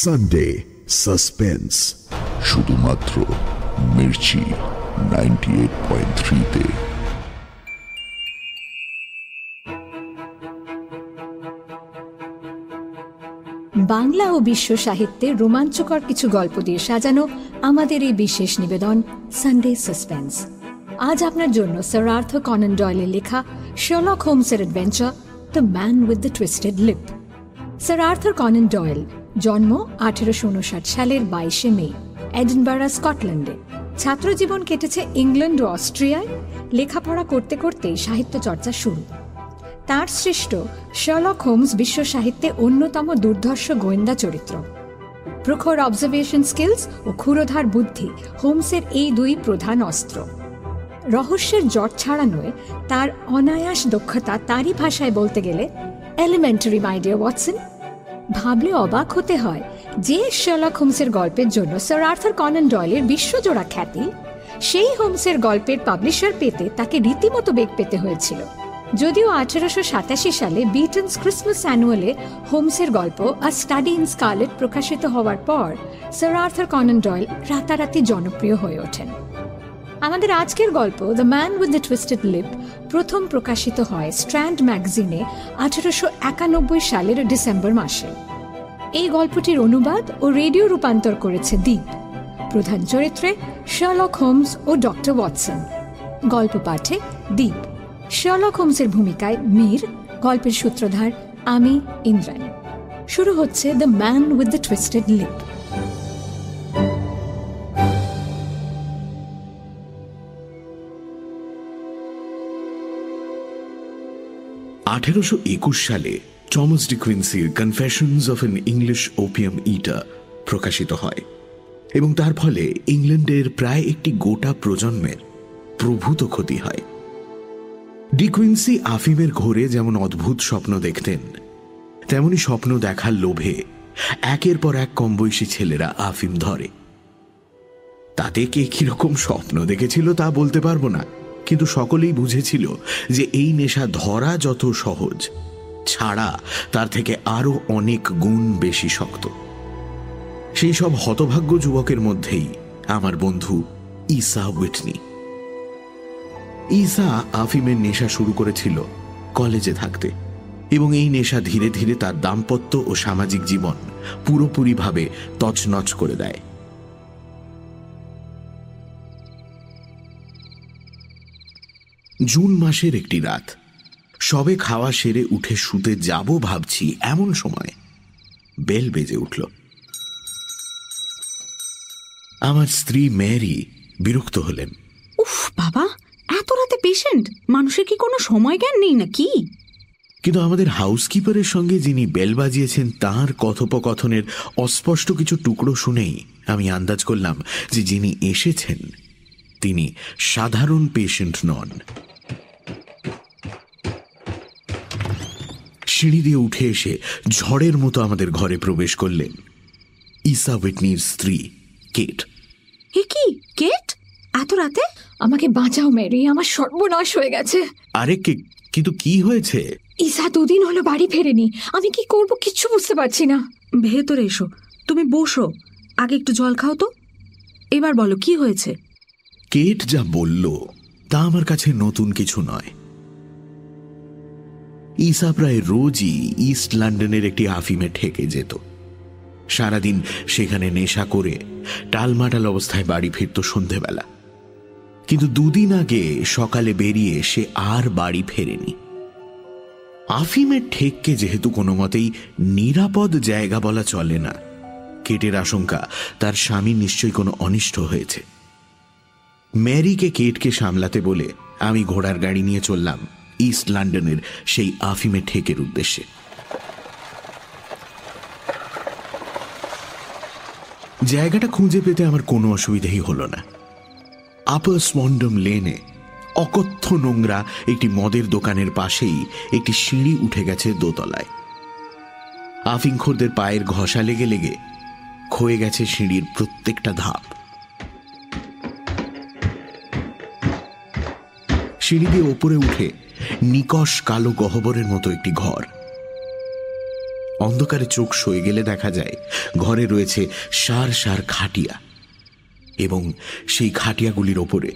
Sunday suspense শুধুমাত্র Mirchi ninety eight point থ্রিতে। বাংলা ও বিশ্ব সাহিত্যে রোমাঞ্চকর কিছু গল্প দিয়ে সাজানো আমাদের এই বিশেষ নিবেদন সানডে সাসপেন্স আজ আপনার জন্য স্যার আর্থ কনন ডয়েলের লেখা Sherlock হোমসের adventure the man with the twisted lip sir Arthur Conan Doyle জন্ম আঠেরোশো উনষাট সালের বাইশে মে, এডিনবারা, স্কটল্যান্ডে। ছাত্রজীবন কেটেছে ইংল্যান্ড ও অস্ট্রিয়ায়। লেখাপড়া করতে করতেই সাহিত্য চর্চা শুরু। তার সৃষ্ট শার্লক হোমস বিশ্ব সাহিত্যে অন্যতম দুর্ধর্ষ গোয়েন্দা চরিত্র। প্রখর অবজারভেশন স্কিলস ও ক্ষুরোধার বুদ্ধি হোমসের এই দুই প্রধান অস্ত্র। রহস্যের জট ছাড়ানোয় তার অনায়াস দক্ষতা তারই ভাষায় বলতে গেলে এলিমেন্টারি মাইডিয়া ওয়াটসন ভাবলে অবাক হতে হয় যে শার্লক হোমসের গল্পের জন্য স্যার আর্থার কনন ডয়েলের বিশ্বজোড়া খ্যাতি। সেই হোমসের গল্পের পাবলিশার পেতে তাকে রীতিমতো বেগ পেতে হয়েছিল। যদিও আঠারোশো সাতাশি সালে বিটনস ক্রিসমাস অ্যানুয়ালে হোমসের গল্প আ স্টাডি ইন স্কারলেট প্রকাশিত হওয়ার পর, স্যার আর্থার কনন ডয়েল রাতারাতি জনপ্রিয় হয়ে ওঠেন। আমাদের আজকের গল্প the man with the twisted lip প্রথম প্রকাশিত হয় স্ট্র্যান্ড ম্যাগাজিনে আঠারোশো একানব্বই সালের ডিসেম্বর মাসে। এই গল্পটির অনুবাদ ও রেডিও রূপান্তর করেছে দ্বীপ প্রধান চরিত্রে শার্লক হোমস ও ডক্টর ওয়াটসন গল্প পাঠে দ্বীপ শার্লক হোমসের ভূমিকায় মীর, গল্পের সূত্রধার আমি, ইন্দ্রাণী। শুরু হচ্ছে the man with the twisted lip আঠেরোশো একুশ সালে D কুইন্সির confessions of an English opium eater প্রকাশিত হয় এবং তার ফলে ইংল্যান্ডের প্রায় একটি গোটা প্রজন্মের প্রভূত ক্ষতি হয়। ডিকুইন্সি আফিমের ঘোরে যেমন অদ্ভুত স্বপ্ন দেখতেন, তেমনি স্বপ্ন দেখার লোভে একের পর এক কম বয়সী ছেলেরা আফিম ধরে। তাতে কে কীরকম স্বপ্ন দেখেছিল তা বলতে পারব না। কিন্তু সকলেই বুঝেছিল যে এই নেশা ধরা যত সহজ, ছাড়া তার থেকে আরও অনেক গুণ বেশি শক্ত। সেই সব হতভাগ্য যুবকের মধ্যেই আমার বন্ধু ইসা উইটনি। ইসা আফিমের নেশা শুরু করেছিল কলেজে থাকতে এবং এই নেশা ধীরে ধীরে তার দাম্পত্য ও সামাজিক জীবন পুরোপুরিভাবে তছনছ করে দেয়। জুন মাসের একটি রাত। সবে খাওয়া সেরে উঠে শুতে যাব ভাবছি এমন সময়। বেল বেজে উঠল। আমার স্ত্রী মেরি বিরক্ত হলেন। উফ বাবা এত রাতে পেশেন্ট? মানুষের কি কোনো সময় জ্ঞান নেই নাকি? কিন্তু আমাদের হাউসকিপারের সঙ্গে যিনি বেল বাজিয়েছেন তাঁর কথোপকথনের অস্পষ্ট কিছু টুকরো শুনেই আমি আন্দাজ করলাম যে যিনি এসেছেন তিনি সাধারণ পেশেন্ট নন। সিঁড়ি দিয়ে উঠে এসে ঝড়ের মতো আমাদের ঘরে প্রবেশ করলেন ইসা উইটনির স্ত্রী কেট। এ কি? কেট? এত রাতে? আমাকে বাঁচাও মেরি আমার সর্বনাশ হয়ে গেছে। আরে কে কিন্তু কি হয়েছে? ইসা দুদিন হলো বাড়ি ফেরেনি। আমি কি করব কিচ্ছু বুঝতে পারছি না। ভেতরে এসো তুমি বসো। আগে একটু জল খাও তো। এবার বলো কি হয়েছে? কেট যা বলল তা আমার কাছে নতুন কিছু নয়। ইসা প্রায় রোজই ইস্ট লন্ডনের একটি আফিমে ঠেকে যেত। সারাদিন সেখানে নেশা করে, টালমাটাল অবস্থায় বাড়ি ফিরত সন্ধেবেলা। কিন্তু দুদিন আগে সকালে বেরিয়ে সে আর বাড়ি ফেরেনি। আফিমের ঠেককে যেহেতু কোনো মতেই নিরাপদ জায়গা বলা চলে না, কেটের আশঙ্কা, তার স্বামী নিশ্চয়ই কোনো অনিষ্ট হয়েছে। ম্যারিকে কেটকে সামলাতে বলে, আমি ঘোড়ার গাড়ি নিয়ে চললাম। ইস্ট লন্ডনের সেই আফিমে ঠেকের উদ্দেশ্যে। জায়গাটা খুঁজে পেতে আমার কোনো অসুবিধেই হলো না। আপার স্মন্ডম লেনে অকথ্য নোংরা একটি মদের দোকানের পাশেই একটি সিঁড়ি উঠে গেছে দোতলায়। আফিংখোরদের পায়ের ঘষা লেগে লেগে ক্ষয়ে গেছে সিঁড়ির প্রত্যেকটা ধাপ। সিঁড়ি দিয়ে ওপরে উঠে নিকশ কালো গহবরের মতো একটি ঘর। অন্ধকারে চোখ সয়ে গেলে দেখা যায়, ঘরে রয়েছে সার সার খাটিয়া এবং সেই খাটিয়াগুলির ওপরে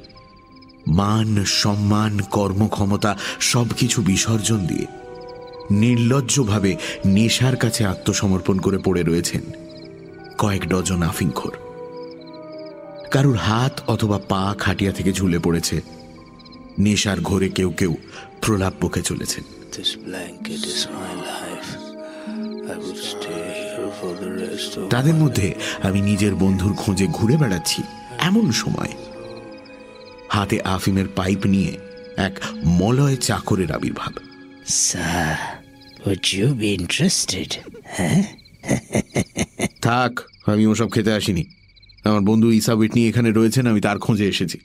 মান, সম্মান, কর্মক্ষমতা সবকিছু বিসর্জন দিয়ে নির্লজ্জভাবে নেশার কাছে আত্মসমর্পণ করে পড়ে রয়েছেন কয়েক ডজন আফিংখোর কারুর হাত অথবা পা খাটিয়া থেকে ঝুলে পড়েছে। নেশার ঘোরে কেউ কেউ প্রলাপ বকে চলেছেন তাদের মধ্যে আমি নিজের বন্ধুর খোঁজে ঘুরে বেড়াচ্ছি এমন সময়। হাতে আফিমের পাইপ নিয়ে এক মলয় চাকরের আবির্ভাব। Sir, would you be interested? Huh? থাক আমি ওসব খেতে আসিনি। আমার বন্ধু ইসা উইটনি এখানে রয়েছেন আমি তার খোঁজে এসেছি।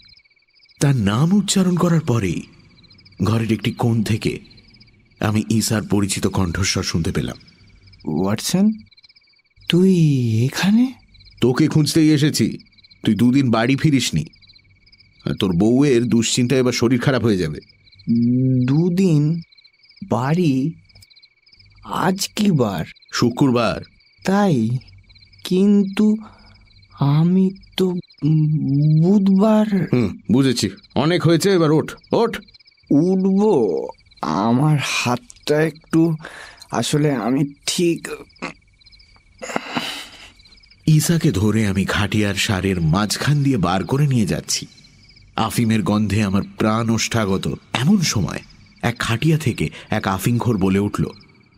তার নাম উচ্চারণ করার পরেই ঘরের একটি কোণ থেকে আমি ইসার পরিচিত কণ্ঠস্বর শুনতে পেলাম। ওয়াটসন তুই এখানে? তোকে খুঁজতেই এসেছি। তুই দুদিন বাড়ি ফিরিসনি। আর তোর বউয়ের দুশ্চিন্তায় এবার শরীর খারাপ হয়ে যাবে। দুদিন বাড়ি? আজ কি বার? শুক্রবার। তাই? কিন্তু আমি তো বুধবার। হুম বুঝেছি। অনেক হয়েছে এবার ওঠ ওঠ। উঠব আমার হাতটা একটু আসলে আমি ঠিক ইসাকে ধরে আমি খাটিয়ার সারের মাঝখান দিয়ে বার করে নিয়ে যাচ্ছি। আফিমের গন্ধে আমার প্রাণ ওষ্ঠাগত। এমন সময় এক খাটিয়া থেকে এক আফিংখোর বলে উঠল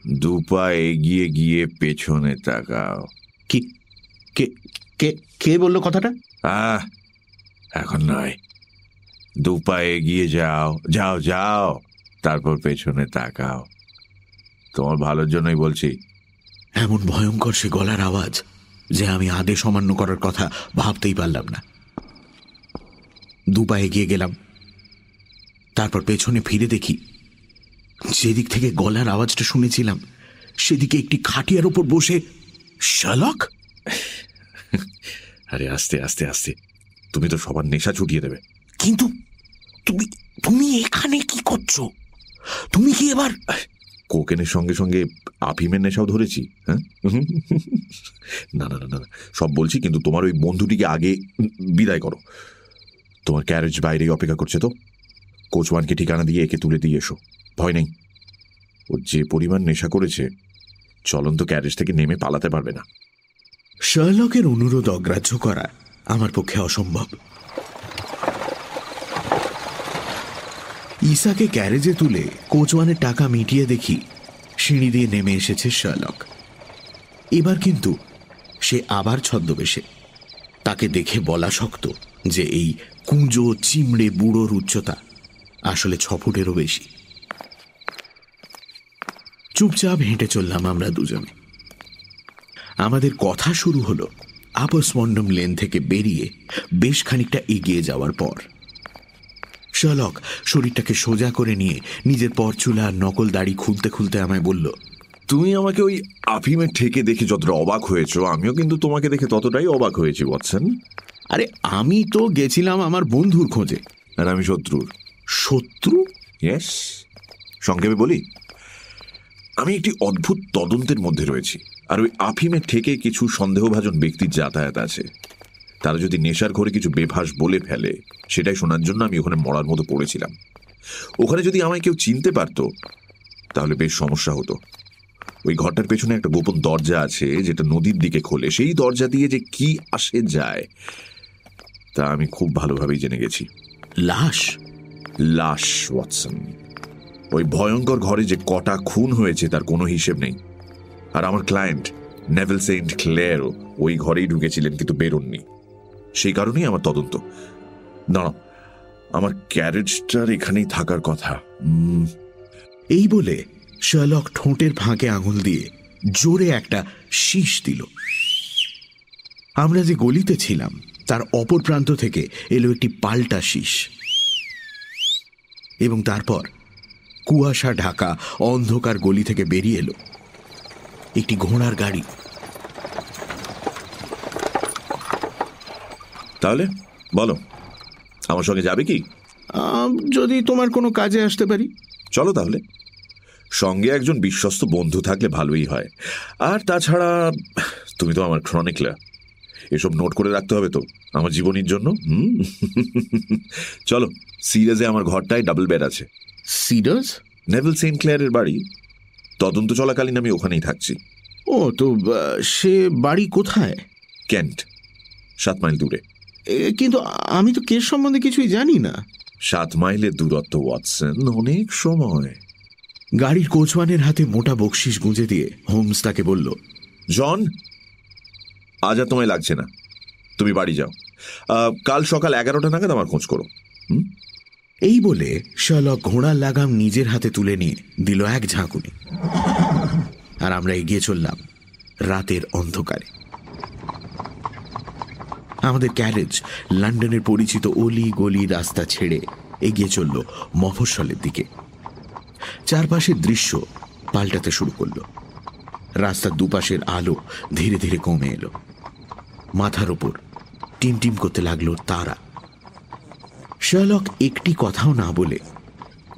দুপা এগিয়ে গিয়ে পেছনে তাকাও। কি কে কে কে বলল কথাটা? আহ এখন নয়। দুপা এগিয়ে যাও যাও যাও তারপর পেছনে তাকাও। তোমার ভালোর জন্যই বলছি। এমন ভয়ঙ্কর সে গলার আওয়াজ যে আমি আদেশ অমান্য করার কথা ভাবতেই পারলাম না। দুপা এগিয়ে গেলাম তারপর পেছনে ফিরে দেখি যেদিক থেকে গলার আওয়াজটা শুনেছিলাম সেদিকে একটি খাটিয়ার ওপর বসে শালক? আরে আস্তে আস্তে আস্তে তুমি তো সবার নেশা ছুটিয়ে দেবে। কিন্তু তুমি তুমি এখানে কি করছ? তুমি কি এবার কোকেনের সঙ্গে সঙ্গে আফিমের নেশাও ধরেছি হ্যাঁ? না না না না না, সব বলছি কিন্তু তোমার ওই বন্ধুটিকে আগে বিদায় করো। তোমার ক্যারেজ বাইরেই অপেক্ষা করছে তো? কোচওয়ানকে ঠিকানা দিয়ে একে তুলে দিয়ে এসো ভয় নেই। ও যে পরিমাণ নেশা করেছে চলন্ত ক্যারেজ থেকে নেমে পালাতে পারবে না। শার্লকের অনুরোধ অগ্রাহ্য করা আমার পক্ষে অসম্ভব। ইসাকে ক্যারেজে তুলে কোচওয়ানের টাকা মিটিয়ে দেখি সিঁড়ি দিয়ে নেমে এসেছে শার্লক। এবার কিন্তু সে আবার ছদ্মবেশে। তাকে দেখে বলা শক্ত যে এই কুঁজো, চিমড়ে বুড়োর উচ্চতা আসলে ছ ফুটেরও বেশি। চুপচাপ হেঁটে চললাম আমরা দুজনে। আমাদের কথা শুরু হলো আপসমন্ডম লেন থেকে বেরিয়ে বেশ খানিকটা এগিয়ে যাওয়ার পর। শালক শরীরটাকে সোজা করে নিয়ে নিজের পরচুলা আর নকল দাড়ি খুলতে খুলতে আমায় বলল তুমি আমাকে ওই আফিমের ঠেকে দেখে যতটা অবাক হয়েছো আমিও কিন্তু তোমাকে দেখে ততটাই অবাক হয়েছি বলছেন আরে আমি তো গেছিলাম আমার বন্ধুর খোঁজে। আর আমি শত্রুর। শত্রু? ইয়েস সংক্ষেপে বলি আমি একটি অদ্ভুত তদন্তের মধ্যে রয়েছি আর ওই আফিমের থেকে কিছু সন্দেহভাজন ব্যক্তির যাতায়াত আছে। তারা যদি নেশার ঘরে কিছু বেভাস বলে ফেলে সেটাই শোনার জন্য আমি ওখানে মরার মতো পড়েছিলাম। ওখানে যদি আমায় কেউ চিনতে পারতো তাহলে বেশ সমস্যা হতো। ওই ঘরটার পেছনে একটা গোপন দরজা আছে যেটা নদীর দিকে খোলে। সেই দরজা দিয়ে যে কি আসে যায় তা আমি খুব ভালোভাবেই জেনে গেছি। লাশ? লাশ ওয়াটসন। ওই ভয়ঙ্কর ঘরে যে কটা খুন হয়েছে তার কোনো হিসেব নেই। আর আমার ক্লায়েন্ট নেভেল সেন্ট ক্লেয়ারও ওই ঘরেই ঢুকেছিলেন কিন্তু বেরোননি। সেই কারণেই আমার তদন্ত। দাঁড়াও, আমার ক্যারেজটার এখানেই থাকার কথা। এই বলে শার্লক ঠোঁটের ফাঁকে আঙুল দিয়ে জোরে একটা শীষ দিল। আমরা যে গলিতে ছিলাম, তার অপর প্রান্ত থেকে এলো একটি পাল্টা শীষ। এবং তারপর কুয়াশা ঢাকা অন্ধকার গলি থেকে বেরিয়ে এলো। একটি ঘোড়ার গাড়ি। তাহলে বলো আমার সঙ্গে যাবে কি? যদি তোমার কোনো কাজে আসতে পারি। চলো তাহলে। সঙ্গে একজন বিশ্বস্ত বন্ধু থাকলে ভালোই হয়। আর তাছাড়া তুমি তো আমার ক্রনিকলার এসব নোট করে রাখতে হবে তো আমার জীবনীর জন্য। চলো সিরিয়াসে আমার ঘরটায় ডাবল বেড আছে। সিডার্স নেভেল সেন্ট ক্লেয়ারের বাড়ি। তদন্ত চলাকালীন আমি ওখানেই থাকছি। ও তো সে বাড়ি কোথায়? ক্যান্ট সাত মাইল দূরে। কিন্তু আমি তো কেস সম্বন্ধে কিছুই জানি না। সাত মাইলের দূরত্ব ওয়াটসন অনেক সময়। গাড়ির কোচওয়ানের হাতে মোটা বকশিস গুঁজে দিয়ে হোমস তাকে বলল জন আজ আর তোমায় লাগছে না। তুমি বাড়ি যাও। কাল সকাল এগারোটা নাগাদ আমার খোঁজ করো। এই বলে শালক ঘোড়ার লাগাম নিজের হাতে তুলে নিয়ে দিল এক ঝাঁকুনি। আর আমরা এগিয়ে চললাম রাতের অন্ধকারে। আমাদের ক্যারেজ লন্ডনের পরিচিত অলি গলি রাস্তা ছেড়ে এগিয়ে চলল মফস্বলের দিকে। চারপাশের দৃশ্য পাল্টাতে শুরু করল। রাস্তার দুপাশের আলো ধীরে ধীরে কমে এলো। মাথার ওপর টিমটিম করতে লাগল তারা। শার্লক একটি কথাও না বলে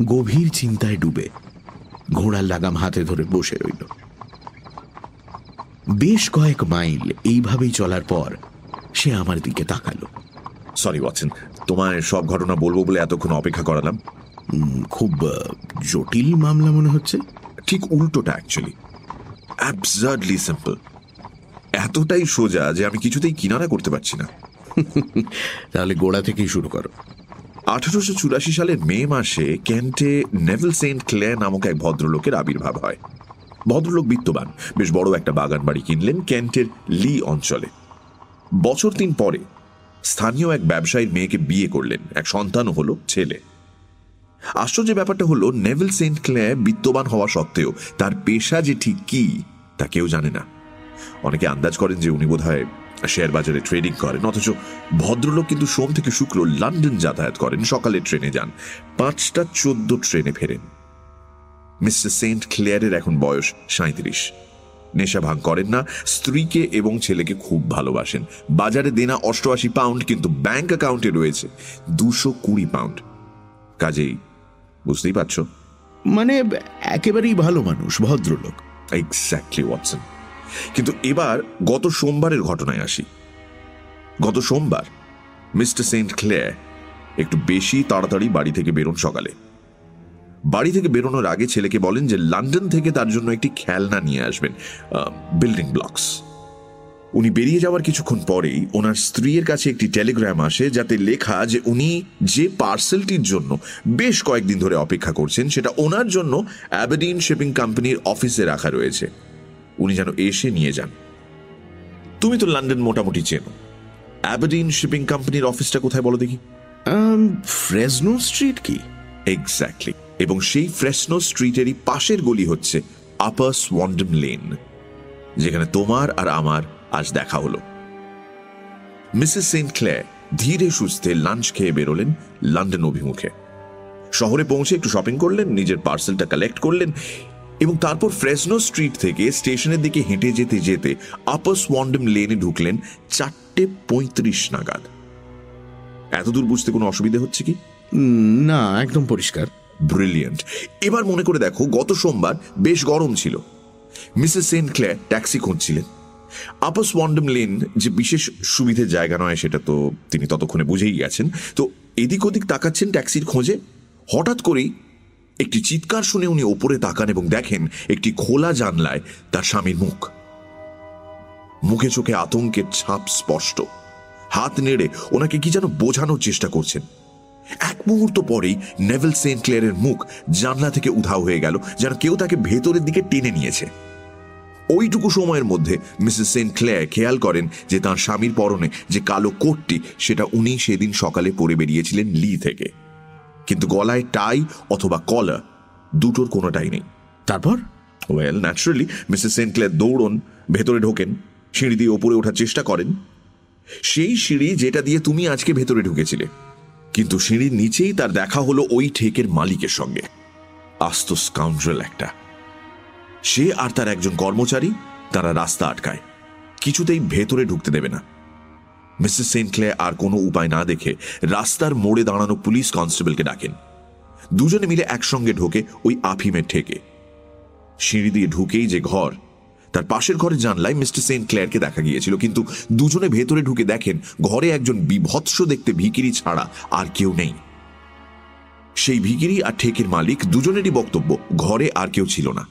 গভীর চিন্তায় ডুবে ঘোড়ার লাগাম হাতে ধরে বসে রইল। বেশ কয়েক মাইল এইভাবেই চলার পর সে আমার দিকে তাকালো। সরি ওয়াটসন তোমায় সব ঘটনা বলব বলে এতক্ষণ অপেক্ষা করালাম। খুব জটিল মামলা মনে হচ্ছে। ঠিক উল্টোটা অ্যাকচুয়ালি অ্যাবসার্ডলি সিম্পল এতটাই সোজা যে আমি কিছুতেই কিনারা করতে পারছি না। তাহলে গোড়া থেকেই শুরু করো। আঠারোশো চুরাশি সালের মে মাসে ক্যান্টে নেভেল সেন্ট ক্লেয়ার নামক এক ভদ্রলোকের আবির্ভাব হয়। ভদ্রলোক বিত্তবান বেশ বড় একটা বাগান বাড়ি কিনলেন ক্যান্টের লি অঞ্চলে। বছর তিন পরে স্থানীয় এক ব্যবসায়ীর মেয়েকে বিয়ে করলেন। এক সন্তানও হলো ছেলে। আশ্চর্য ব্যাপারটা হলো, নেভেল সেন্ট ক্লেয়ার বিত্তবান হওয়া সত্ত্বেও তার পেশা যে ঠিক কি, তা কেউ জানে না। অনেকে আন্দাজ করেন যে উনি বোধহয় শেয়ার বাজারে ট্রেডিং করেন, অথচ ভদ্রলোক কিন্তু সোম থেকে শুক্র লন্ডন যাতায়াত করেন, সকালে ট্রেনে যান, পাঁচটা চোদ্দ ট্রেনে ফেরেন। মিস্টার সেন্ট ক্লেয়ারের এখন বয়স সাঁত্রিশ নেশা ভাঙ করেন না স্ত্রীকে এবং ছেলেকে খুব ভালোবাসেন। বাজারে দেনা অষ্টআশি পাউন্ড কিন্তু ব্যাংক অ্যাকাউন্টে রয়েছে দুশো কুড়ি পাউন্ড কাজেই বুঝতেই পারছ? মানে একেবারেই ভালো মানুষ ভদ্রলোক। এক্স্যাক্টলি ওয়াটসন কিন্তু এবার গত সোমবারের ঘটনায় আসি। গত সোমবার মিস্টার সেন্ট ক্লেয়ার একটু বেশি তাড়াতাড়ি বাড়ি থেকে বেরোন সকালে। বাড়ি থেকে বেরোনোর আগে ছেলেকে বলেন যে লন্ডন থেকে তার জন্য একটি খেলনা নিয়ে আসবেন বিল্ডিং ব্লকস উনি বেরিয়ে যাওয়ার কিছুক্ষণ পরেই ওনার স্ত্রীর কাছে একটি টেলিগ্রাম আসে যাতে লেখা যে উনি যে পার্সেলটির জন্য বেশ কয়েকদিন ধরে অপেক্ষা করছেন সেটা ওনার জন্য অ্যাবেডিন শিপিং কোম্পানির অফিসে রাখা রয়েছে। উনি যেন এসে নিয়ে যান। তুমি তো লন্ডন মোটামুটি চেনো। অ্যাবেডিন শিপিং কোম্পানির অফিসটা কোথায় বলো দেখি? ফ্রেজনো স্ট্রিট কি? এক্স্যাক্টলি এবং সেই ফ্রেশনো স্ট্রিটেরই পাশের গলি হচ্ছে আপার সোয়ান্ডম লেন যেখানে তোমার আর আমার আজ দেখা হলো। মিসেস সেন্ট ক্লেয়ার ধীরে সুস্থে লাঞ্চ খেয়ে বেরোলেন লন্ডন অভিমুখে। শহরে পৌঁছে একটু শপিং করলেন, নিজের পার্সেলটা কালেক্ট করলেন এবং তারপর ফ্রেশনো স্ট্রিট থেকে স্টেশনের দিকে হেঁটে যেতে যেতে আপার সোয়ান্ডম লেনে ঢুকলেন চারটে পঁয়ত্রিশ নাগাদ। এতদূর বুঝতে কোনো অসুবিধা হচ্ছে কি? না, একদম পরিষ্কার। ব্রিলিয়েন্ট। এবার মনে করে দেখো, গত সোমবার বেশ গরম ছিল। মিসেস সেন্ট ক্লেয়ার ট্যাক্সি খুঁজছিলেন। আপাস ওয়ান্ডম লেন যে বিশেষ সুবিধের জায়গা নয়, সেটা তো তিনি ততক্ষণে বুঝেই গেছেন। তো এদিক ওদিক তাকাচ্ছেন ট্যাক্সির খোঁজে? হঠাৎ করেই একটি চিৎকার শুনে উনি ওপরে তাকান এবং দেখেন একটি খোলা জানলায় তার স্বামীর মুখ। মুখে চোখে আতঙ্কের ছাপ স্পষ্ট। হাত নেড়ে ওনাকে কি যেন বোঝানোর চেষ্টা করছেন। মুহূর্ত পরেই নেভেল সেন্ট ক্লেয়ারের মুখ জানলা থেকে উধাও হয়ে গেল যেন কেউ তাকে ভেতরের দিকে টেনে নিয়েছে। ওইটুকু সময়ের মধ্যে মিসেস সেন্ট ক্লেয়ার খেয়াল করেন যে তার স্বামীর পরনে যে কালো কোটটি সেটা উনি সেদিন সকালে পরে বেরিয়েছিলেন লি থেকে। কিন্তু গলায় টাই অথবা কলার দুটোর কোনোটাই নেই। তারপর? Well naturally Mrs Saint Clair দৌড়ন ভেতরে ঢোকেন সিঁড়ি দিয়ে ওপরে ওঠার চেষ্টা করেন। সেই সিঁড়ি যেটা দিয়ে তুমি আজকে ভেতরে ঢুকেছিলে। কিন্তু সিঁড়ির নিচেই তার দেখা হলো ওই ঠেকের মালিকের সঙ্গে। আস্ত স্কাউন্ড্রেল একটা। সে আর তার একজন কর্মচারী তারা রাস্তা আটকায়। কিছুতেই ভেতরে ঢুকতে দেবে না। মিসেস সেন্টলে আর কোনো উপায় না দেখে রাস্তার মোড়ে দাঁড়ানো পুলিশ কনস্টেবলকে ডাকেন। দুজনে মিলে একসঙ্গে ঢোকে ওই আফিমের ঠেকে। সিঁড়ি দিয়ে ঢুকেই যে ঘর তার পাশের ঘরে জানলায় মিস্টার সেন্ট ক্লেয়ারকে দেখা গিয়েছিল, কিন্তু দুজনে ভেতরে ঢুকে দেখেন ঘরে একজন বিভৎস দেখতে ভিকিরি ছাড়া আর কেউ নেই। সেই ভিকিরি আর ঠেকের মালিক দুজনেরই বক্তব্য, ঘরে আর কেউ ছিল না।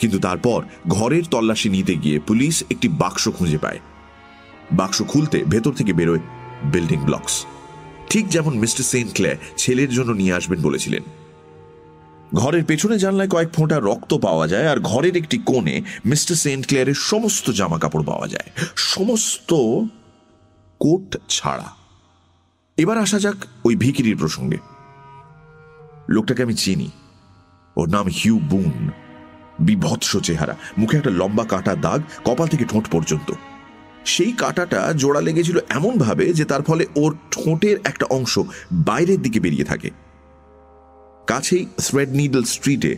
কিন্তু তারপর ঘরের তল্লাশি নিতে গিয়ে পুলিশ একটি বাক্স খুঁজে পায়। বাক্স খুলতে ভেতর থেকে বেরোয় বিল্ডিং ব্লকস। ঠিক যেমন মিস্টার সেন্ট ক্লেয়ার ছেলের জন্য নিয়ে আসবেন বলেছিলেন ঘরের পেছনে জানলায় কয়েক ফোঁটা রক্ত পাওয়া যায় আর ঘরের একটি কোণে মিস্টার সেন্ট ক্লেয়ারের সমস্ত জামা কাপড় পাওয়া যায়। সমস্ত কোট ছাড়া। এবার আসা যাক ওই ভিকিরির প্রসঙ্গে। লোকটাকে আমি চিনি। ওর নাম হিউ বুন। বিভৎস চেহারা। মুখে একটা লম্বা কাটা দাগ, কপাল থেকে ঠোঁট পর্যন্ত। সেই কাটাটা জোড়া লেগেছিল এমনভাবে যে তার ফলে ওর ঠোঁটের একটা অংশ বাইরের দিকে বেরিয়ে থাকে। কাছেই থ্রেড নিডল স্ট্রিটে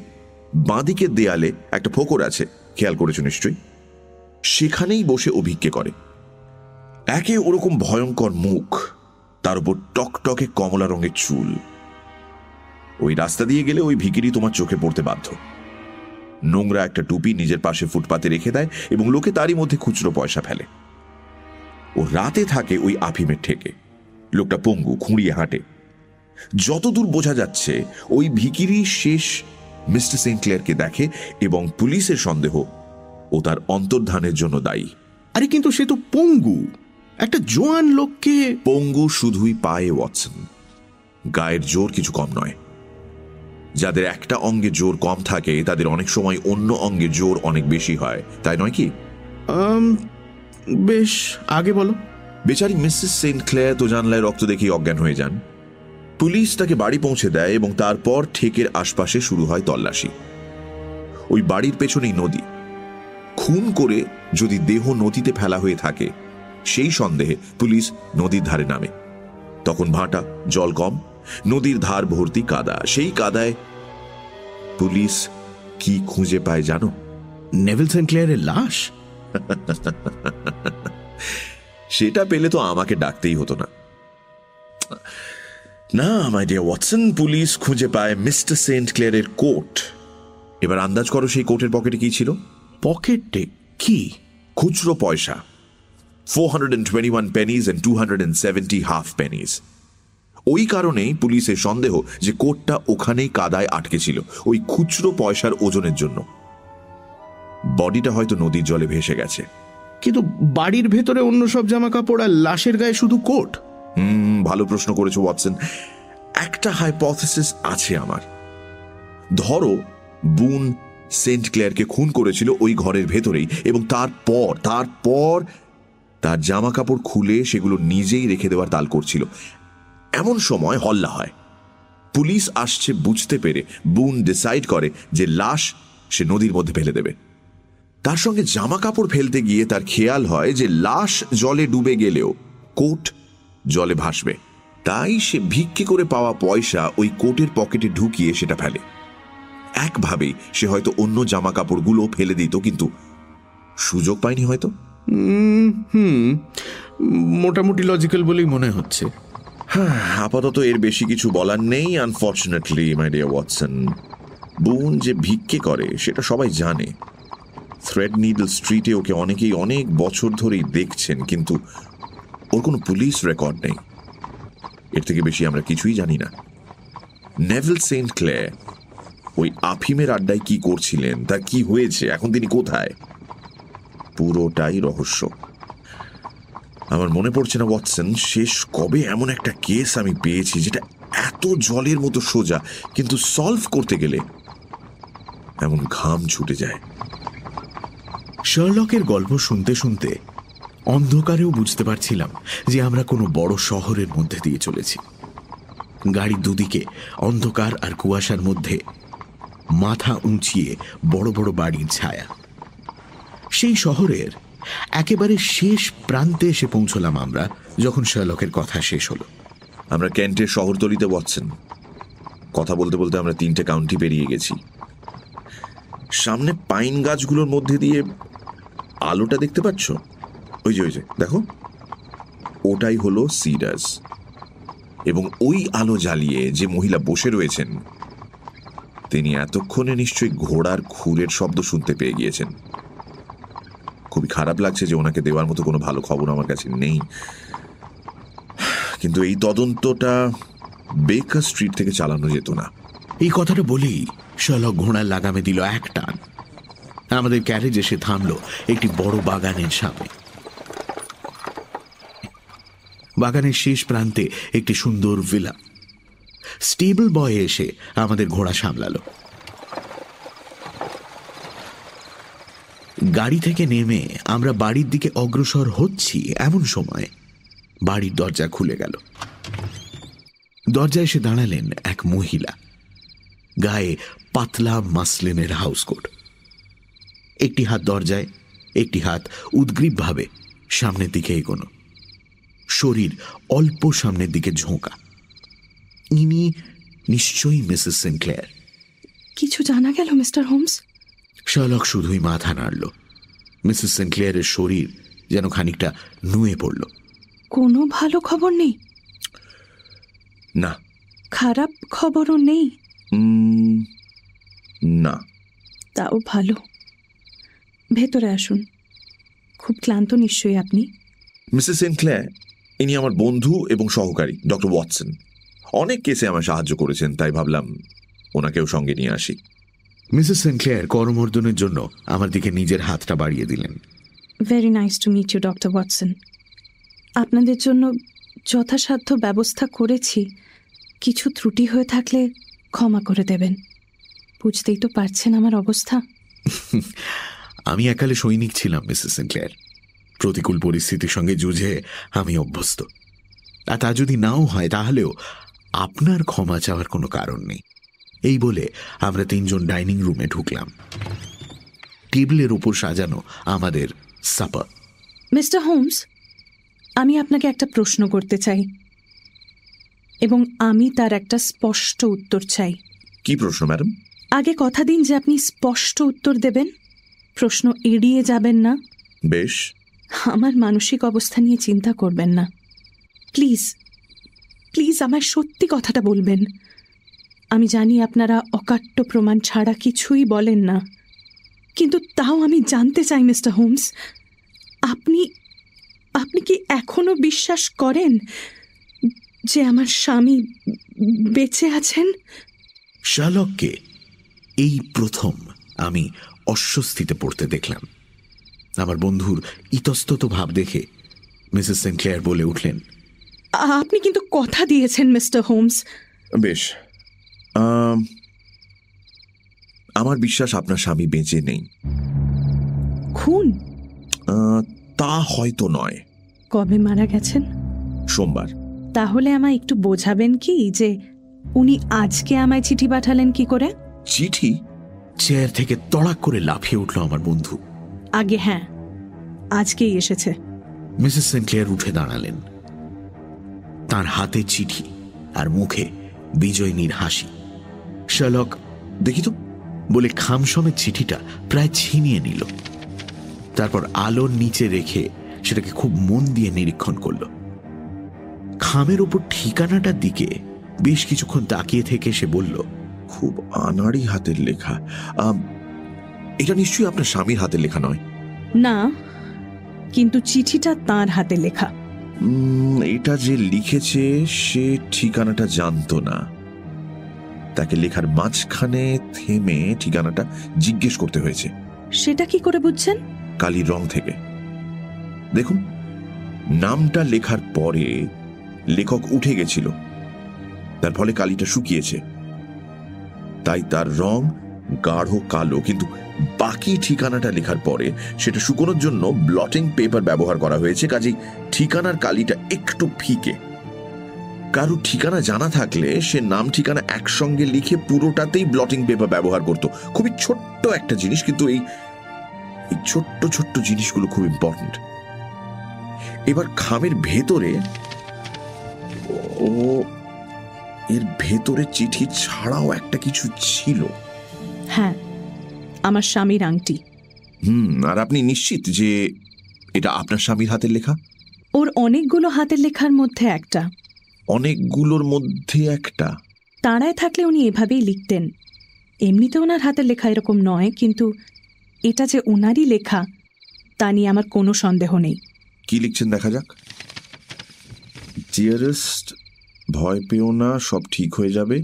বাঁদিকের দেয়ালে একটা ফোকর আছে। খেয়াল করেছ নিশ্চয়ই? সেখানেই বসে অভিজ্ঞে করে। একে ওরকম ভয়ঙ্কর মুখ, তার উপর টকটকে কমলা রঙের চুল। ওই রাস্তা দিয়ে গেলে ওই ভিকিরি তোমার চোখে পড়তে বাধ্য। নোংরা একটা টুপি নিজের পাশে ফুটপাতে রেখে দেয় এবং লোকে তারই মধ্যে খুচরো পয়সা ফেলে। ও রাতে থাকে ওই আফিমের ঠেকে। লোকটা পঙ্গু, খুঁড়িয়ে হাঁটে। যতদূর বোঝা যাচ্ছে ওই ভিকিরি শেষ মিস্টার সেন্টক্লেয়ারকে দেখে এবং পুলিশের সন্দেহ ও তার অন্তর্ধানের জন্য দায়ী। আরে কিন্তু সে তো পঙ্গু। একটা জোয়ান লোককে পঙ্গু শুধুই পায়ে ওয়াটসন। গায়ের জোর কিছু কম নয়। যাদের একটা অঙ্গে জোর কম থাকে তাদের অনেক সময় অন্য অঙ্গে জোর অনেক বেশি হয়। তাই নয় কি? বেশ আগে বলো। বেচারি মিসেস সেন্ট ক্লেয়ার তো জানলায় রক্ত দেখেই অজ্ঞান হয়ে যান। পুলিশ তাকে বাড়ি পৌঁছে দেয় এবং তারপর ঠেকের আশপাশে শুরু হয় তল্লাশি। ওই বাড়ির পেছনেই নদী। খুন করে যদি দেহ নদীতে ফেলা হয়ে থাকে সেই সন্দেহে পুলিশ নদীর ধারে নামে। তখন ভাটা জল কম নদীর ধার ভর্তি কাদা। সেই কাদায় পুলিশ কি খুঁজে পায় জানো? নেভেল সেন্টক্লেয়ারের লাশ? সেটা পেলে তো আমাকে ডাকতেই হতো না। না মাই ডিয়ার ওয়াটসন পুলিশ খুঁজে পায় মিস্টার সেন্ট ক্লেয়ারের কোট এবার আন্দাজ করো সেই কোটের পকেটে কি ছিল? পকেটে কি? খুচরো পয়সা। Four hundred and twenty one pennies and two hundred and seventy half pennies ওই কারণেই পুলিশের সন্দেহ যে কোটটা ওখানেই কাদায় আটকে ছিল ওই খুচরো পয়সার ওজনের জন্য। বডিটা হয়তো নদীর জলে ভেসে গেছে। কিন্তু বাড়ির ভেতরে অন্য সব জামা কাপড় আর লাশের গায়ে শুধু কোট হুম, ভালো প্রশ্ন করেছ, ওয়াটসন। একটা হাইপোথিসিস আছে আমার। ধরো, বুন সেন্ট ক্লেয়ারকে খুন করেছিল ওই ঘরের ভেতরেই এবং তারপর তারপর তার জামা কাপড় খুলে সেগুলো নিজেই রেখে দেওয়ার তাল করছিল। এমন সময় হল্লা হয়। পুলিশ আসছে বুঝতে পেরে, বুন ডিসাইড করে যে লাশ সে নদীর মধ্যে ফেলে দেবে। তার সঙ্গে জামা কাপড় ফেলতে গিয়ে তার খেয়াল হয় যে লাশ জলে ডুবে গেলেও কোট জলে ভাসবে। তাই সে ভিক্ষে করে পাওয়া পয়সা ওই কোটের পকেটে ঢুকিয়ে সেটা ফেলে। একভাবেই সে হয়তো অন্য জামা কাপড়গুলো ফেলে দিত কিন্তু সুযোগ পায়নি হয়তো? হুম মোটামুটি লজিক্যাল বলেই মনে হচ্ছে। হ্যাঁ, আপাতত এর বেশি কিছু বলার নেই আনফর্চুনেটলি মাই ডিয়ার ওয়াটসন বোন যে ভিক্ষে করে সেটা সবাই জানে। থ্রেড নিডল স্ট্রিটে ওকে অনেকেই অনেক বছর ধরেই দেখছেন কিন্তু ওর কোনো পুলিশ রেকর্ড নেই। এর থেকে বেশি আমরা কিছুই জানি না। নেভেল সেন্ট ক্লে ওই আফিমের আড্ডায় কি করছিলেন, তা কি হয়েছে, এখন তিনি কোথায়? পুরোটাই রহস্য। আমার মনে পড়ছে না, ওয়াটসন, শেষ কবে এমন একটা কেস আমি পেয়েছি যেটা এত জলের মতো সোজা, কিন্তু সলভ করতে গেলে এমন ঘাম ছুটে যায়। শার্লকের গল্প শুনতে শুনতে অন্ধকারেও বুঝতে পারছিলাম যে আমরা কোনো বড় শহরের মধ্যে দিয়ে চলেছি। গাড়ির দুদিকে, অন্ধকার আর কুয়াশার মধ্যে, মাথা উঁচিয়ে বড় বড় বাড়ির ছায়া। সেই শহরের একেবারে শেষ প্রান্তে এসে পৌঁছলাম আমরা, যখন শার্লকের কথা শেষ হলো। আমরা ক্যান্টের শহরতলিতে বসছেন কথা বলতে বলতে আমরা তিনটে কাউন্টি পেরিয়ে গেছি। সামনে পাইন গাছগুলোর মধ্যে দিয়ে আলোটা দেখতে পাচ্ছ? ওই যে ওই যে, দেখো। ওটাই হলো সিডাস এবং ওই আলো জ্বালিয়ে যে মহিলা বসে রয়েছেন, তিনি এতক্ষণে নিশ্চয়ই ঘোড়ার খুরের শব্দ শুনতে পেয়ে গিয়েছেন। খুবই খারাপ লাগছে যে ওনাকে দেওয়ার মতো কোনো ভালো খবর আমার কাছে নেই। কিন্তু এই তদন্তটা বেকার স্ট্রিট থেকে চালানো যেত না। এই কথাটা বলেই শলক ঘোড়ার লাগামে দিল এক টান। আমাদের ক্যারেজ এসে থামলো একটি বড় বাগানের সামনে। বাগানের শেষ প্রান্তে একটি সুন্দর ভিলা স্টেবল বয় এসে আমাদের ঘোড়া সামলালো। গাড়ি থেকে নেমে আমরা বাড়ির দিকে অগ্রসর হচ্ছি এমন সময় বাড়ির দরজা খুলে গেল। দরজায় এসে দাঁড়ালেন এক মহিলা। গায়ে পাতলা মাসলিনের হাউসকোট একটি হাত দরজায়, একটি হাত উদ্গ্রীবভাবে সামনের দিকে এগোনো। শরীর অল্প সামনের দিকে ঝোঁকা। ইনি নিশ্চয়ই মিসেস সেন্টক্লেয়ার কিছু জানা গেল মিস্টার হোমস? শার্লক শুধুই মাথা নাড়ল। মিসেস সেন্টক্লেয়ারের শরীর যেন খানিকটা নুয়ে পড়ল। কোনো ভালো খবর নেই? না। খারাপ খবরও নেই? না। তাও ভালো। ভেতরে আসুন। খুব ক্লান্ত নিশ্চয়ই আপনি। মিসেস সেন্টক্লেয়ার ইনি আমার বন্ধু এবং সহকারী ডক্টর ওয়াটসন। অনেক কেসে আমায় সাহায্য করেছেন তাই ভাবলাম ওনাকেও সঙ্গে নিয়ে আসি। মিসেস সেন্টক্লেয়ার করমর্দনের জন্য আমার দিকে নিজের হাতটা বাড়িয়ে দিলেন। Very nice to meet you doctor Watson আপনাদের জন্য যথাসাধ্য ব্যবস্থা করেছি। কিছু ত্রুটি হয়ে থাকলে ক্ষমা করে দেবেন। বুঝতেই তো পারছেন আমার অবস্থা। আমি একালে সৈনিক ছিলাম মিসেস সেন্টক্লেয়ার প্রতিকূল পরিস্থিতির সঙ্গে যুঝে আমি অভ্যস্ত। আর তা যদি নাও হয় তাহলেও আপনার ক্ষমা চাওয়ার কোনো কারণ নেই। এই বলে আমরা তিনজন ডাইনিং রুমে ঢুকলাম। টেবিলের উপর সাজানো আমাদের সাপার মিস্টার হোমস আমি আপনাকে একটা প্রশ্ন করতে চাই। এবং আমি তার একটা স্পষ্ট উত্তর চাই। কি প্রশ্ন ম্যাডাম? আগে কথা দিন যে আপনি স্পষ্ট উত্তর দেবেন। প্রশ্ন এড়িয়ে যাবেন না। বেশ। আমার মানসিক অবস্থা নিয়ে চিন্তা করবেন না। প্লিজ প্লিজ আমায় সত্যি কথাটা বলবেন। আমি জানি আপনারা অকাট্য প্রমাণ ছাড়া কিছুই বলেন না। কিন্তু তাও আমি জানতে চাই, মিস্টার হোমস, আপনি আপনি কি এখনও বিশ্বাস করেন যে আমার স্বামী বেঁচে আছেন? শালককে এই প্রথম আমি অস্বস্তিতে পড়তে দেখলাম। আমার বন্ধুর ইতস্তত ভাব দেখে মিসেস সেন্টক্লেয়ার বলে উঠলেন আপনি কিন্তু কথা দিয়েছেন মিস্টার হোমস। বেশ। আমার বিশ্বাস আপনার স্বামী বেঁচে নেই। খুন? তা হয়তো নয়। কবে মারা গেছেন? সোমবার। তাহলে আমায় একটু বোঝাবেন কি যে উনি আজকে আমায় চিঠি পাঠালেন কি করে? চিঠি? চেয়ার থেকে তড়াক করে লাফিয়ে উঠল আমার বন্ধু। আগে হ্যাঁ আজকেই এসেছে। মিসেস সেন্টক্লেয়ার উঠে দাঁড়ালেন। তার হাতে চিঠি আর মুখে বিজয়নীর হাসি। শালক দেখি তো বলে খাম সমেত চিঠিটা প্রায় ছিনিয়ে নিল। তারপর আলোর নিচে রেখে সেটাকে খুব মন দিয়ে নিরীক্ষণ করল। খামের ওপর ঠিকানাটার দিকে বেশ কিছুক্ষণ তাকিয়ে থেকে সে বলল খুব আনাড়ি হাতের লেখা। এটা নিশ্চয়ই আপনার স্বামীর হাতের লেখা নয়? না কিন্তু চিঠিটা তার হাতে লেখা। এটা যে লিখেছে সে ঠিকানাটা জানতো না। তাকে লেখার মাঝখানে থেমে ঠিকানাটা জিজ্ঞেস করতে হয়েছে। সেটা কি করে বুঝছেন? কালির রং থেকে। দেখুন নামটা লেখার পরে লেখক উঠে গেছিল। তার ফলে কালিটা শুকিয়েছে। তাই তার রং গাঢ়, কালো কিন্তু বাকি ঠিকানাটা লেখার পরে সেটা শুকোনোর জন্য ব্লটিং পেপার ব্যবহার করা হয়েছে, কাজেই ঠিকানার কালিটা একটু ফিকে। কারও ঠিকানা জানা থাকলে সে নাম ঠিকানা একসঙ্গে লিখে পুরোটাতেই ব্লটিং পেপার ব্যবহার করত। খুবই ছোট্ট একটা জিনিস, কিন্তু এই এই ছোট্ট ছোট্ট জিনিসগুলো খুব ইম্পর্টেন্ট এবার খামের ভেতরে ও, এর ভেতরে চিঠি ছাড়াও একটা কিছু ছিল। হ্যাঁ আমার স্বামীর আংটি। হুম আর আপনি নিশ্চিত যে এটা আপনার স্বামীর হাতের লেখা? ওর অনেকগুলো হাতের লেখার মধ্যে একটা। অনেকগুলোর মধ্যে একটা? তাড়ায় থাকলে উনি এভাবেই লিখতেন। এমনিতে ওনার হাতের লেখা এরকম নয় কিন্তু এটা যে ওনারই লেখা তা নিয়ে আমার কোনো সন্দেহ নেই। কি লিখছেন দেখা যাক। ডিয়ারেস্ট ভয় পেও না সব ঠিক হয়ে যাবে।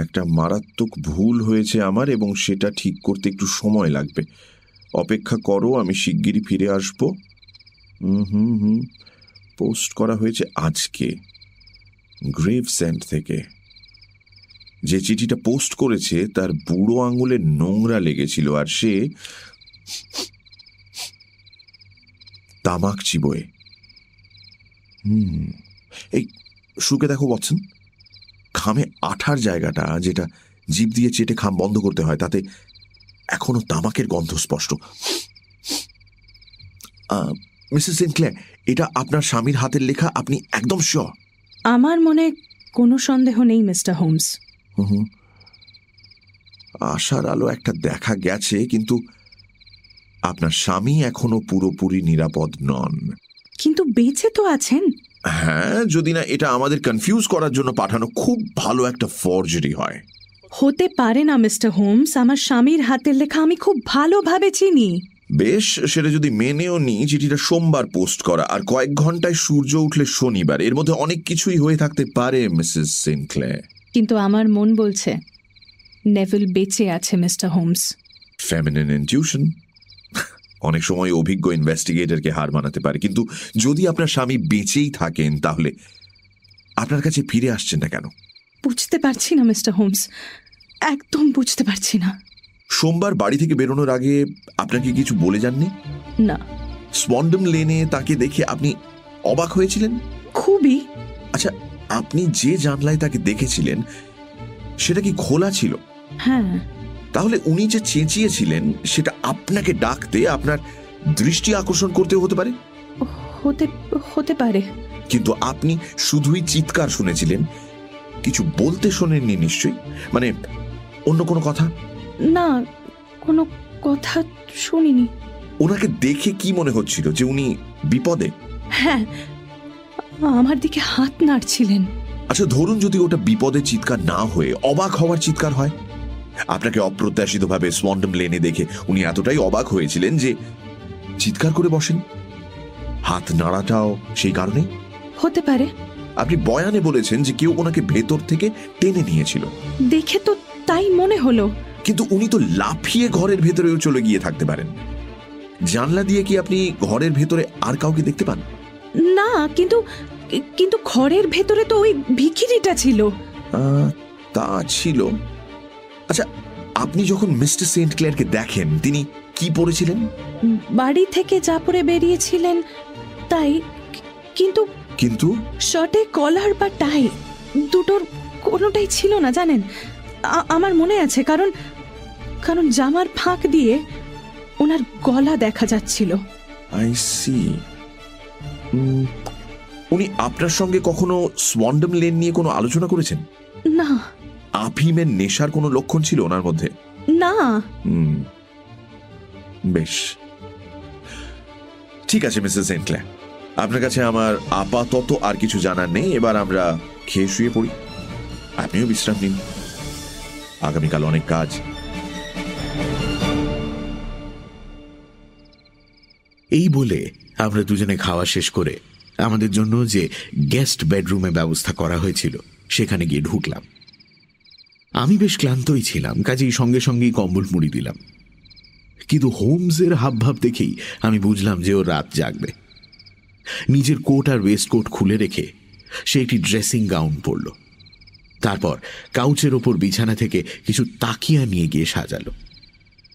একটা মারাত্মক ভুল হয়েছে আমার এবং সেটা ঠিক করতে একটু সময় লাগবে। অপেক্ষা করো, আমি শিগগিরই ফিরে আসব। হুম হুম হুম। পোস্ট করা হয়েছে আজকে গ্রেভ স্যান্ড থেকে। যে চিঠিটা পোস্ট করেছে, তার বুড়ো আঙুলে নোংরা লেগেছিল আর সে তামাক চিবোয় হুম এই শুকে দেখো বচ্চন খামে আঠার জায়গাটা যেটা জিভ দিয়ে চেটে খাম বন্ধ করতে হয় তাতে এখনও তামাকের গন্ধ স্পষ্ট। মিসেস সিনক্লেয়ার এটা আপনার স্বামীর হাতের লেখা আপনি একদম শ আমার মনে কোনো সন্দেহ নেই মিস্টার হোমস। হুম। আশার আলো একটা দেখা গেছে কিন্তু আপনার স্বামী এখনও পুরোপুরি নিরাপদ নন। কিন্তু বেঁচে তো আছেন। হ্যাঁ যদি না এটা আমাদের কনফিউজ করার জন্য পাঠানো খুব ভালো একটা ফর্জারি হয়। হতে পারে না মিস্টার হোমস আমার স্বামীর হাতের লেখা আমি খুব ভালোভাবে চিনি। বেশ সেটা যদি মেনেও নি চিঠিটা সোমবার পোস্ট করা আর কয়েক ঘন্টায় সূর্য উঠলে শনিবার এর মধ্যে অনেক কিছুই হয়ে থাকতে পারে মিসেস সিনক্লে কিন্তু আমার মন বলছে নেভিল বেঁচে আছে মিস্টার হোমস। ফ্যামিলিন ইনটিউশন অনেক সময় অভিজ্ঞ ইনভেস্টিগেটরকে হার মানাতে পারে। কিন্তু যদি আপনার স্বামী বেঁচেই থাকেন তাহলে আপনার কাছে ফিরে আসছেন না কেন? বুঝতে পারছি না মিস্টার হোমস। একদম বুঝতে পারছি না। সোমবার বাড়ি থেকে বেরোনোর আগে আপনাকে কিছু বলে যাননি? না। স্পন্ডম লেনে তাকে দেখে আপনি অবাক হয়েছিলেন? খুবই। আচ্ছা আপনি যে জানলায় তাকে দেখেছিলেন সেটা কি খোলা ছিল? হ্যাঁ। তাহলে উনি যে চেঁচিয়েছিলেন সেটা আপনাকে ডাকতে আপনার দৃষ্টি আকর্ষণ করতে হতে পারে? হতে হতে পারে। কিন্তু আপনি শুধুই চিৎকার শুনেছিলেন। কিছু বলতে শোনেননি নিশ্চয়ই? মানে অন্য কোনো কথা? না কোনো কথা শুনিনি। ওনাকে দেখে কি মনে হচ্ছিল যে উনি বিপদে? হ্যাঁ আমার দিকে হাত নাড়ছিলেন। আচ্ছা ধরুন যদি ওটা বিপদে চিৎকার না হয়ে অবাক হওয়ার চিৎকার হয়। আপনাকে অপ্রত্যাশিতভাবে স্পন্ডম লেনে দেখে উনি এতটাই অবাক হয়েছিলেন যে চিৎকার করে বসেন। হাত নাড়াটাও সেই কারণে হতে পারে। আপনি বয়ানে বলেছেন যে কেউ ওনাকে ভেতর থেকে টেনে নিয়েছিল। দেখে তো তাই মনে হলো। কিন্তু উনি তো লাফিয়ে ঘরের ভেতরেও চলে গিয়ে থাকতে পারেন। জানলা দিয়ে কি আপনি ঘরের ভেতরে আর কাউকে দেখতে পান? না কিন্তু কিন্তু ঘরের ভেতরে তো ওই ভিখিরিটা ছিল। তা ছিল। আচ্ছা আপনি যখন মিস্টার সেন্ট ক্লেয়ারকে দেখেন তিনি কি পড়েছিলেন? বাড়ি থেকে যা পরে বেরিয়েছিলেন তাই কিন্তু কিন্তু? শার্টে কলার বা টাই দুটোর কোনোটাই ছিল না জানেন? আমার মনে আছে কারণ কারণ জামার ফাঁক দিয়ে ওনার গলা দেখা যাচ্ছিল। আই সি উনি আপনার সঙ্গে কখনো সোয়ান্ডম লেন নিয়ে কোনো আলোচনা করেছেন? না। আফিমের নেশার কোনো লক্ষণ ছিল ওনার মধ্যে? না। হুম। বেশ। ঠিক আছে মিসেস সেন্টলে আপনার কাছে আমার আপাতত আর কিছু জানার নেই। এবার আমরা খেয়ে শুয়ে পড়ি। আপনিও বিশ্রাম নিন। আগামীকাল অনেক কাজ। এই বলে আমরা দুজনে খাওয়া শেষ করে আমাদের জন্য যে গেস্ট বেডরুমে ব্যবস্থা করা হয়েছিল সেখানে গিয়ে ঢুকলাম। আমি বেশ ক্লান্তই ছিলাম, কাজেই সঙ্গে সঙ্গেই কম্বল মুড়ি দিলাম। কিন্তু হোমসের হাবভাব দেখেই আমি বুঝলাম যে ও রাত জাগবে। নিজের কোট আর ওয়েস্ট কোট খুলে রেখে সে একটি ড্রেসিং গাউন পরল। তারপর কাউচের ওপর বিছানা থেকে কিছু তাকিয়া নিয়ে গিয়ে সাজালো।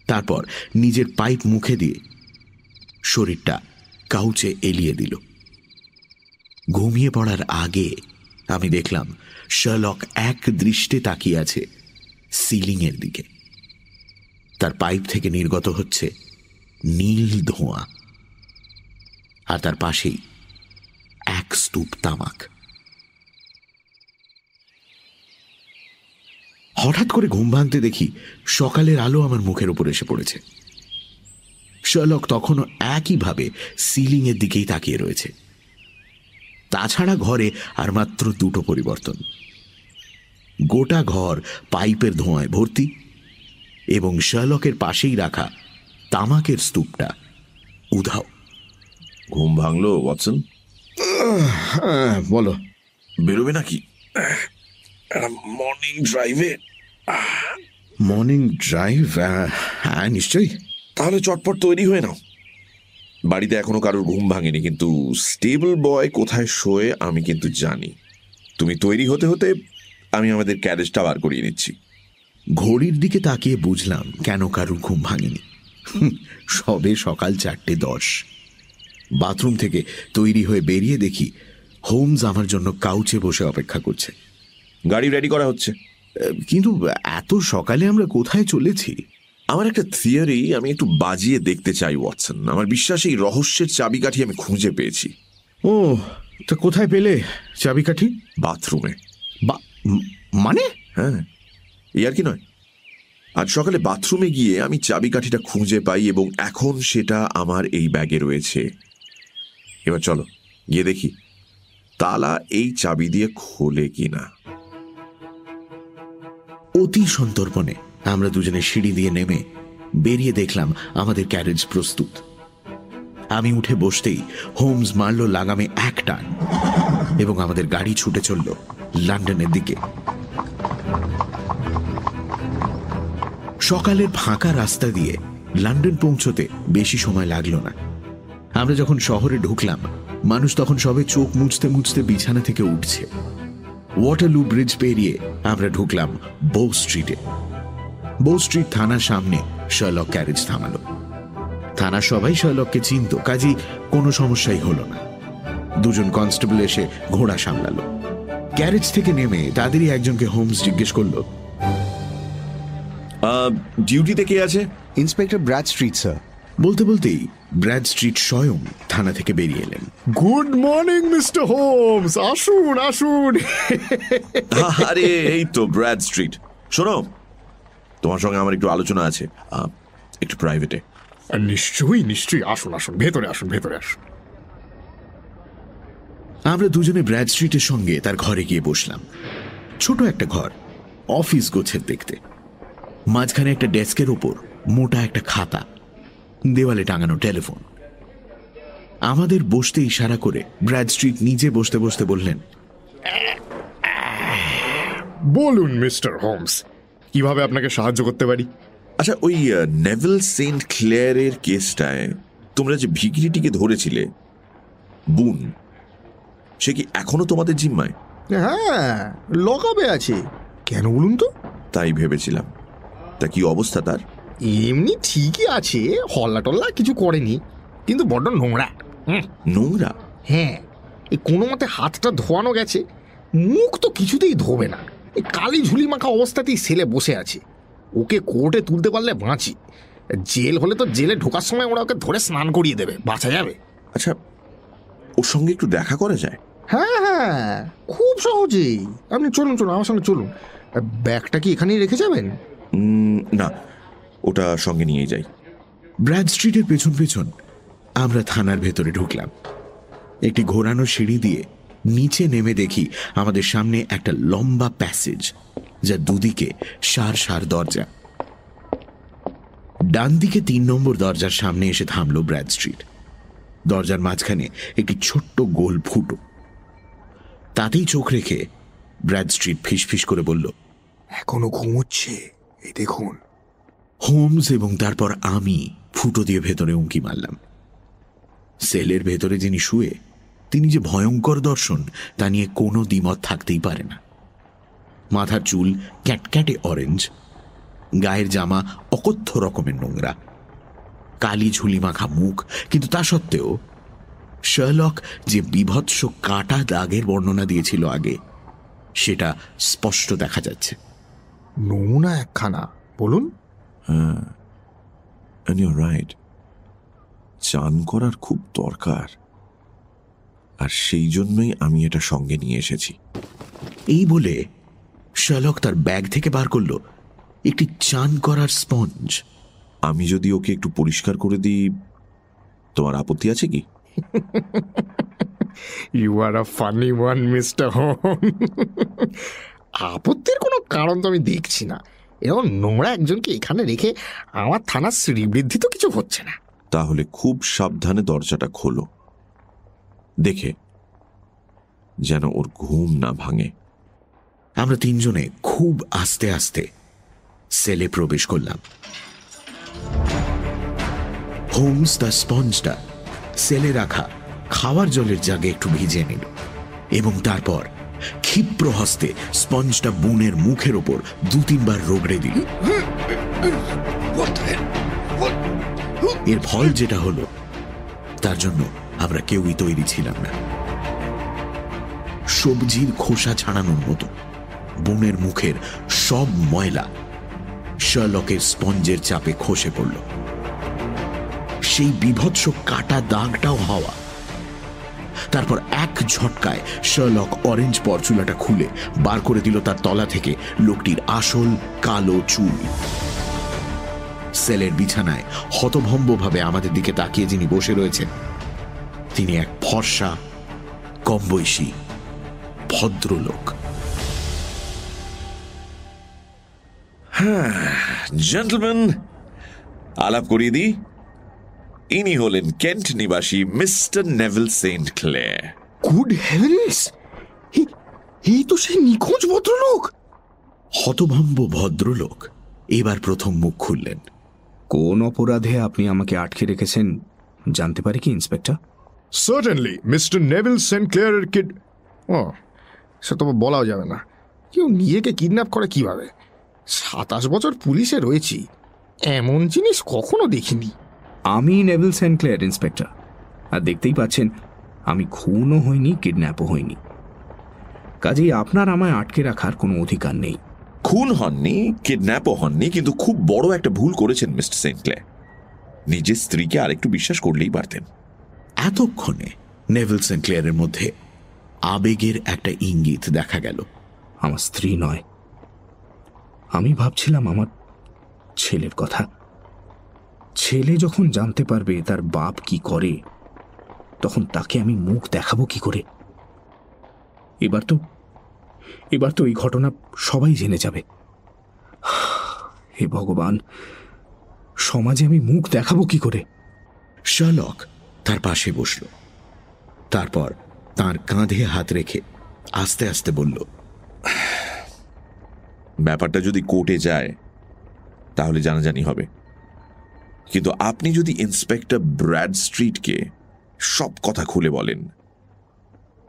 তারপর নিজের পাইপ মুখে দিয়ে শরীরটা কাউচে এলিয়ে দিল। ঘুমিয়ে পড়ার আগে আমি দেখলাম শার্লক এক দৃষ্টে তাকিয়ে আছে সিলিংয়ের দিকে। তার পাইপ থেকে নির্গত হচ্ছে নীল ধোঁয়া। আর তার পাশেই এক স্তূপ তামাক। হঠাৎ করে ঘুম ভাঙতে দেখি সকালের আলো আমার মুখের উপর এসে পড়েছে। শার্লক তখনও একইভাবে সিলিংয়ের দিকেই তাকিয়ে রয়েছে। তাছাড়া ঘরে আর মাত্র দুটো পরিবর্তন। গোটা ঘর পাইপের ধোঁয়ায় ভর্তি এবং শার্লকের পাশেই রাখা তামাকের স্তূপটা উধাও। ঘুম ভাঙলো ওয়াটসন? হ্যাঁ, বলো। বেরোবে নাকি? মর্নিং ড্রাইভে মর্নিং ড্রাইভ হ্যাঁ নিশ্চয়ই। তাহলে চটপট তৈরি হয়ে নাও। বাড়িতে এখনও কারোর ঘুম ভাঙেনি কিন্তু স্টেবল বয় কোথায় শোয়ে আমি কিন্তু জানি। তুমি তৈরি হতে হতে আমি আমাদের ক্যারেজটা বার করিয়ে নিচ্ছি। ঘড়ির দিকে তাকিয়ে বুঝলাম কেন কারুর ঘুম ভাঙেনি। সবে সকাল চারটে দশ। বাথরুম থেকে তৈরি হয়ে বেরিয়ে দেখি হোমস আমার জন্য কাউচে বসে অপেক্ষা করছে। গাড়ি রেডি করা হচ্ছে। কিন্তু এত সকালে আমরা কোথায় চলেছি? আমার একটা থিওরি আমি একটু বাজিয়ে দেখতে চাই ওয়াটসন। আমার বিশ্বাস এই রহস্যের চাবিকাঠি আমি খুঁজে পেয়েছি। ও তা কোথায় পেলে চাবিকাঠি? বাথরুমে। বা মানে? হ্যাঁ এই আর কি নয়। আজ সকালে বাথরুমে গিয়ে আমি চাবিকাঠিটা খুঁজে পাই এবং এখন সেটা আমার এই ব্যাগে রয়েছে। এবার চলো গিয়ে দেখি তালা এই চাবি দিয়ে খোলে কিনা। অতি সন্তর্পণে। আমরা দুজনে সিঁড়ি দিয়ে নেমে বেরিয়ে দেখলাম আমাদের ক্যারেজ প্রস্তুত। আমি উঠে বসতেই হোমস মারল লাগামে এক টান এবং আমাদের গাড়ি ছুটে চলল লন্ডনের দিকে। সকালের ফাঁকা রাস্তা দিয়ে লন্ডন পৌঁছতে বেশি সময় লাগল না। আমরা যখন শহরে ঢুকলাম, মানুষ তখন সবে চোখ মুছতে মুছতে বিছানা থেকে উঠছে। ওয়াটারলু ব্রিজ পেরিয়ে আমরা ঢুকলাম বৌ স্ট্রিটে বো স্ট্রিট থানার সামনে শার্লক ক্যারেজ থামালো। থানা সবাই শার্লককে চিনত কাজী কোনো সমস্যাই হল না। দুজন কনস্টেবল এসে ঘোড়া সামলালো। ক্যারেজ থেকে নেমে তাদেরই একজনকে হোমস জিজ্ঞেস করল আহ, ডিউটিতে কে আছে? Inspector Bradstreet sir. বলতে বলতেই ব্র্যাড স্ট্রিট স্বয়ং থানা থেকে বেরিয়ে এলেন। Good morning Mister Holmes. আসুন আসুন। আরে এই তো ব্র্যাড স্ট্রিট। শোনো তোমার সঙ্গে আমার একটু আলোচনা আছে একটু প্রাইভেটে নিশ্চয়ই নিশ্চয়ই আসুন আসুন ভেতরে আসুন ভেতরে আসুন। আমরা দুজনে ব্র্যাড স্ট্রিটের সঙ্গে তার ঘরে গিয়ে বসলাম। ছোট একটা ঘর অফিস গোছের দেখতে। মাঝখানে একটা ডেস্কের ওপর মোটা একটা খাতা দেওয়ালে টাঙানো টেলিফোন আমাদের বসতে ইশারা করে ব্র্যাড স্ট্রিট নিজে বসতে বসতে বললেন বলুন মিস্টার হোমস কীভাবে আপনাকে সাহায্য করতে পারি? আচ্ছা ওই নেভেল সেন্ট ক্লেয়ারের কেসটায় তোমরা যে ভিকিরিটিকে ধরেছিলে বুন সে কি এখনও তোমাদের জিম্মায়? হ্যাঁ লকাবে আছে। কেন বলুন তো? তাই ভেবেছিলাম। তা কি অবস্থা তার? এমনি ঠিকই আছে হল্লা টল্লা কিছু করেনি কিন্তু বড্ড নোংরা। হুম, নোংরা? হ্যাঁ এই কোনো মতে হাতটা ধোয়ানো গেছে মুখ তো কিছুতেই ধোবে না। কালি ঝুলি মাখা অবস্থাতেই ছেলে বসে আছে। ওকে কোর্টে তুলতে পারলে বাঁচি। জেল হলে তো জেলে ঢোকার সময় ওরা ওকে ধরে স্নান করিয়ে দেবে। বাঁচা যাবে। আচ্ছা ওর সঙ্গে একটু দেখা করা যায়? হ্যাঁ হ্যাঁ খুব সহজেই। আপনি চলুন চলুন আমার সঙ্গে চলুন। ব্যাগটা কি এখানেই রেখে যাবেন? না ওটা সঙ্গে নিয়ে যাই। ব্র্যাড স্ট্রিটের পেছন পেছন আমরা থানার ভেতরে ঢুকলাম। একটি ঘোরানো সিঁড়ি দিয়ে নিচে নেমে দেখি আমাদের সামনে একটা লম্বা প্যাসেজ যার দুদিকে সার সার দরজা। ডান দিকে তিন নম্বর দরজার সামনে এসে থামলো ব্র্যাড স্ট্রিট। দরজার মাঝখানে একটি ছোট্ট গোল ফুটো। তাতেই চোখ রেখে ব্র্যাড স্ট্রিট ফিসফিস করে বলল এখনও ঘুমোচ্ছে এই দেখুন। হোমস এবং তারপর আমি ফুটো দিয়ে ভেতরে উঁকি মারলাম। সেলের ভেতরে যিনি শুয়ে তিনি যে ভয়ঙ্কর দর্শন তা নিয়ে কোনো দ্বিমত থাকতেই পারে না। মাথার চুল ক্যাটক্যাটে অরেঞ্জ গায়ের জামা অকথ্য রকমের নোংরা কালি ঝুলি মাখা মুখ কিন্তু তা সত্ত্বেও শার্লক যে বিভৎস কাটা দাগের বর্ণনা দিয়েছিল আগে সেটা স্পষ্ট দেখা যাচ্ছে। নমুনা একখানা বলুন। you're right. চান করার খুব দরকার। আর সেই জন্যই আমি এটা সঙ্গে নিয়ে এসেছি। এই বলে শালক তার ব্যাগ থেকে বার করল। একটি চান করার স্পঞ্জ। আমি যদি ওকে একটু পরিষ্কার করে দিই তোমার আপত্তি আছে কি? You are a funny one Mister home আপত্তির কোনো কারণ তো আমি দেখছি না। এরকম নোংরা একজনকে এখানে রেখে আমার থানার শ্রীবৃদ্ধি তো কিছু হচ্ছে না। তাহলে খুব সাবধানে দরজাটা খোলো। দেখে, যেন ওর ঘুম না ভাঙে। আমরা তিনজনে খুব আস্তে আস্তে সেলে প্রবেশ করলাম। হোমস দ্য স্পঞ্জটা সেলে রাখা খাওয়ার জলের জাগে একটু ভিজে নিল এবং তারপর ক্ষিপ্র হস্তে স্পঞ্জটা বুনের মুখের ওপর দু তিনবার রোগড়ে দিল। এর ফল যেটা হলো, তার জন্য আমরা কেউই তৈরি ছিলাম না। সবজির খোসা ছাড়ানোর মতো বোনের মুখের সব ময়লা শার্লকের স্পঞ্জের চাপে খসে পড়ল। সেই বিভৎস কাটা দাগটাও হওয়া। তারপর এক ঝটকায় শার্লক অরেঞ্জ পরচুলাটা খুলে বার করে দিল তার তলা থেকে লোকটির আসল কালো চুল। সেলের বিছানায় হতভম্বভাবে আমাদের দিকে তাকিয়ে যিনি বসে রয়েছেন তিনি এক ফর্সা কম বয়সী ভদ্রলোক জেন্টলম্যান আলাপ করিয়ে দিই। ইনি হলেন কেন্ট নিবাসী Mister Neville Saint Clair. Good heavens! এই তো সেই নিখোঁজ ভদ্রলোক! হতভম্ব ভদ্রলোক এবার প্রথম মুখ খুললেন। কোন অপরাধে আপনি আমাকে আটকে রেখেছেন জানতে পারি কি inspector? Certainly Mister Neville Saint ক্লেয়ারের কিড ও সে তো বলাও যাবে না। কেউ নিজেকে কিডন্যাপ করে কীভাবে? সাতাশ বছর পুলিশে রয়েছি। এমন জিনিস কখনো দেখিনি। আমি নেভিল সেন্ট ক্লেয়ার ইন্সপেক্টর আর দেখতেই পাচ্ছেন আমি খুনও হইনি কিডন্যাপও হইনি। কাজেই আপনার আমায় আটকে রাখার কোনো অধিকার নেই। খুন হননি কিডন্যাপও হননি কিন্তু খুব বড় একটা ভুল করেছেন মিস্টার সেন্ট ক্লে নিজের স্ত্রীকে আরেকটু বিশ্বাস করলেই পারতেন। এতক্ষণে নেভিল সেন্টক্লেয়ারের মধ্যে আবেগের একটা ইঙ্গিত দেখা গেল। আমার স্ত্রী নয়। আমি ভাবছিলাম আমার ছেলের কথা। ছেলে যখন জানতে পারবে তার বাপ কি করে তখন তাকে আমি মুখ দেখাবো কি করে। এবার তো এবার তো এই ঘটনা সবাই জেনে যাবে। হে ভগবান সমাজে আমি মুখ দেখাবো কি করে? শার্লক তার পাশে বসল। তারপর তার কাঁধে হাত রেখে আস্তে আস্তে বলল, ব্যাপারটা যদি কোর্টে যায়, তাহলে জানাজানি হবে। কিন্তু আপনি যদি ইন্সপেক্টর ব্র্যাড স্ট্রিটকে সব কথা খুলে বলেন,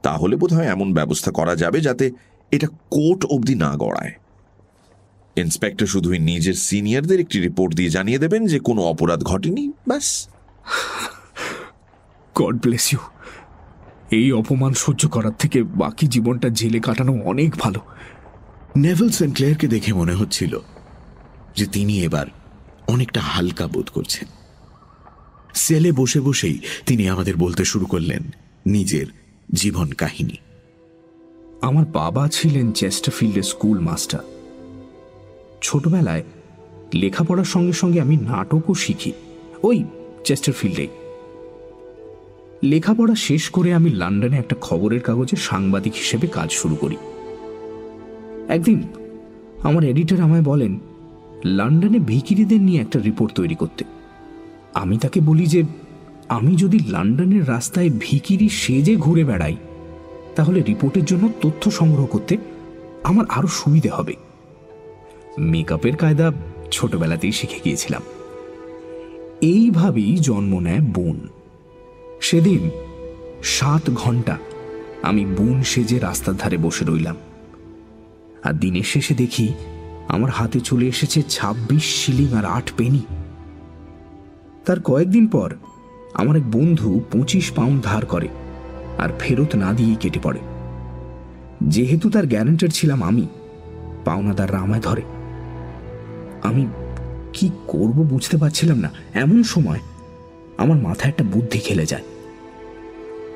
তাহলে বোধহয় এমন ব্যবস্থা করা যাবে যাতে এটা কোর্ট অবধি না গড়ায়। ইন্সপেক্টর শুধুই নিজের সিনিয়রদের একটি রিপোর্ট দিয়ে জানিয়ে দেবেন যে কোনো অপরাধ ঘটেনি, ব্যাস। গড ব্লেস ইউ এই অপমান সহ্য করার থেকে বাকি জীবনটা জেলে কাটানো অনেক ভালো। নেভেল সেন্টক্লেয়ারকে দেখে মনে হচ্ছিল যে তিনি এবার অনেকটা হালকা বোধ করছেন। সেলে বসে বসেই তিনি আমাদের বলতে শুরু করলেন নিজের জীবন কাহিনী। আমার বাবা ছিলেন চেস্টারফিল্ডের স্কুল মাস্টার। ছোটবেলায় লেখাপড়ার সঙ্গে সঙ্গে আমি নাটকও শিখি। ওই চেস্টারফিল্ডেই। লেখাপড়া শেষ করে আমি লন্ডনে একটা খবরের কাগজে সাংবাদিক হিসেবে কাজ শুরু করি। একদিন আমার এডিটর আমায় বলেন, লন্ডনে ভিকিরিদের নিয়ে একটা রিপোর্ট তৈরি করতে। আমি তাকে বলি যে, আমি যদি লন্ডনের রাস্তায় ভিকিরি সেজে ঘুরে বেড়াই, তাহলে রিপোর্টের জন্য তথ্য সংগ্রহ করতে আমার আরও সুবিধে হবে। মেকআপের কায়দা ছোটবেলাতেই শিখে গিয়েছিলাম। এইভাবেই জন্ম নেয় বোন। সেদিন সাত ঘণ্টা আমি বোন সেজে রাস্তার ধারে বসে রইলাম। আর দিনের শেষে দেখি আমার হাতে চলে এসেছে ২৬ শিলিং আর আট পেনি। তার কয়েকদিন পর আমার এক বন্ধু পঁচিশ পাউন্ড ধার করে আর ফেরত না দিয়েই কেটে পড়ে। যেহেতু তার গ্যারেন্টার ছিলাম আমি, পাওনাদাররা আমায় ধরে। আমি কি করব বুঝতে পারছিলাম না। এমন সময় আমার মাথায় একটা বুদ্ধি খেলে যায়।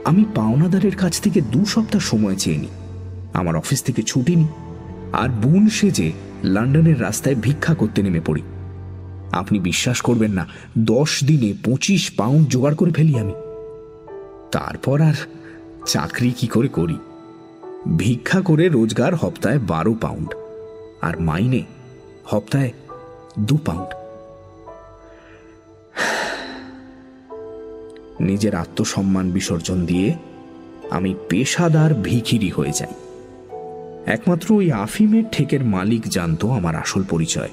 আমি পাওনাদারের কাছ থেকে দু সপ্তাহ সময় চেয়ে নিই। আমার অফিস থেকে ছুটি নিই। আর বোন সেজে লন্ডনের রাস্তায় ভিক্ষা করতে নেমে পড়ি। আপনি বিশ্বাস করবেন না, দশ দিনে পঁচিশ পাউন্ড জোগাড় করে ফেলি আমি। তারপর আর চাকরি কি করে করি? ভিক্ষা করে রোজগার হপ্তায় বারো পাউন্ড। আর মাইনে হপ্তায় দু পাউন্ড। নিজের আত্মসম্মান বিসর্জন দিয়ে আমি পেশাদার ভিখিরি হয়ে যাই। একমাত্র ওই আফিমের ঠেকের মালিক জানতো আমার আসল পরিচয়।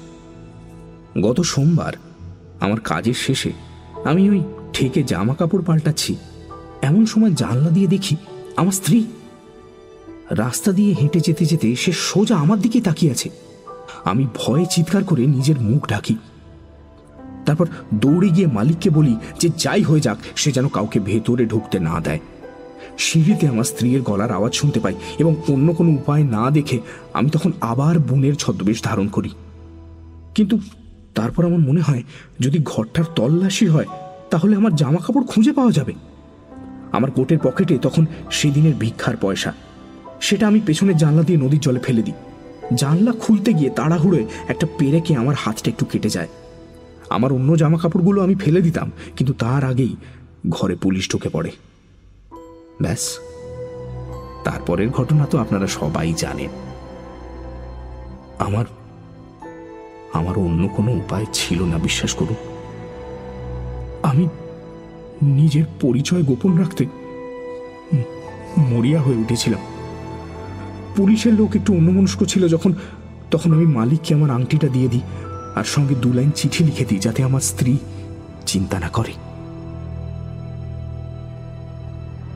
গত সোমবার, আমার কাজের শেষে আমি ওই ঠেকে জামা কাপড় পাল্টাচ্ছি। এমন সময় জানলা দিয়ে দেখি আমার স্ত্রী। রাস্তা দিয়ে হেঁটে যেতে যেতে সে সোজা আমার দিকে তাকিয়ে আছে। আমি ভয়ে চিৎকার করে নিজের মুখ ঢাকি। তারপর দৌড়ে গিয়ে মালিককে বলি যে যাই হয়ে যাক, সে যেন কাউকে ভেতরে ঢুকতে না দেয়। সিঁড়িতে আমার স্ত্রীর গলার আওয়াজ শুনতে পাই এবং অন্য কোনো উপায় না দেখে আমি তখন আবার বোনের ছদ্মবেশ ধারণ করি। কিন্তু তারপর আমার মনে হয়, যদি ঘরটার তল্লাশি হয়, তাহলে আমার জামা কাপড় খুঁজে পাওয়া যাবে। আমার কোটের পকেটে তখন সেদিনের ভিক্ষার পয়সা। সেটা আমি পেছনের জানলা দিয়ে নদীর জলে ফেলে দিই। জানলা খুলতে গিয়ে তাড়াহুড়োয় একটা পেরেকে আমার হাতটা একটু কেটে যায়। আমার অন্য জামা কাপড়গুলো আমি ফেলে দিতাম, কিন্তু তার আগেই ঘরে পুলিশ ঢুকে পড়ে। ব্যাস। তারপরের ঘটনা তো আপনারা সবাই জানেন। আমার আমার অন্য কোনো উপায় ছিল না, বিশ্বাস করুন। আমি নিজের পরিচয় গোপন রাখতে মরিয়া হয়ে উঠেছিলাম। পুলিশের লোক একটু অন্যমনস্ক ছিল যখন, তখন আমি মালিককে আমার আংটিটা দিয়ে দিই। আর সঙ্গে দু লাইন চিঠি লিখে দিই যাতে আমার স্ত্রী চিন্তা না করে।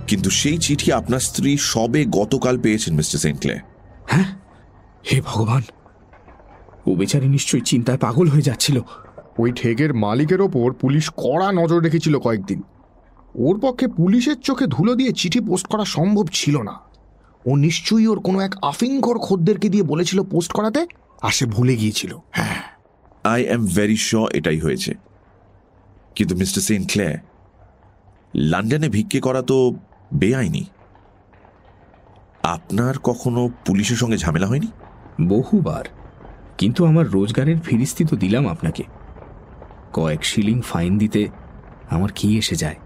কিন্তু সেই চিঠি আপনার স্ত্রী সবে গতকাল পেয়েছেন মিস্টার সেন্টলে। হ্যাঁ? হে ভগবান ও বেচারি নিশ্চয়ই চিন্তায় পাগল হয়ে যাচ্ছিল। ওই ঠেকের মালিকের ওপর পুলিশ কড়া নজর রেখেছিল কয়েকদিন। ওর পক্ষে পুলিশের চোখে ধুলো দিয়ে চিঠি পোস্ট করা সম্ভব ছিল না। ও নিশ্চয়ই ওর কোনো এক আফিংঘর খদ্দেরকে দিয়ে বলেছিল পোস্ট করাতে আর সে ভুলে গিয়েছিল। হ্যাঁ। আই এম ভেরি শ এটাই হয়েছে। কিন্তু মিস্টার সেন্ট ক্লেয়ার লন্ডনে ভিক্ষে করা তো বেআইনি। আপনার কখনো পুলিশের সঙ্গে ঝামেলা হয়নি? বহুবার। কিন্তু আমার রোজগারের ফিরিস্তি তো দিলাম আপনাকে। কয়েক শিলিং ফাইন দিতে আমার কি এসে যায়?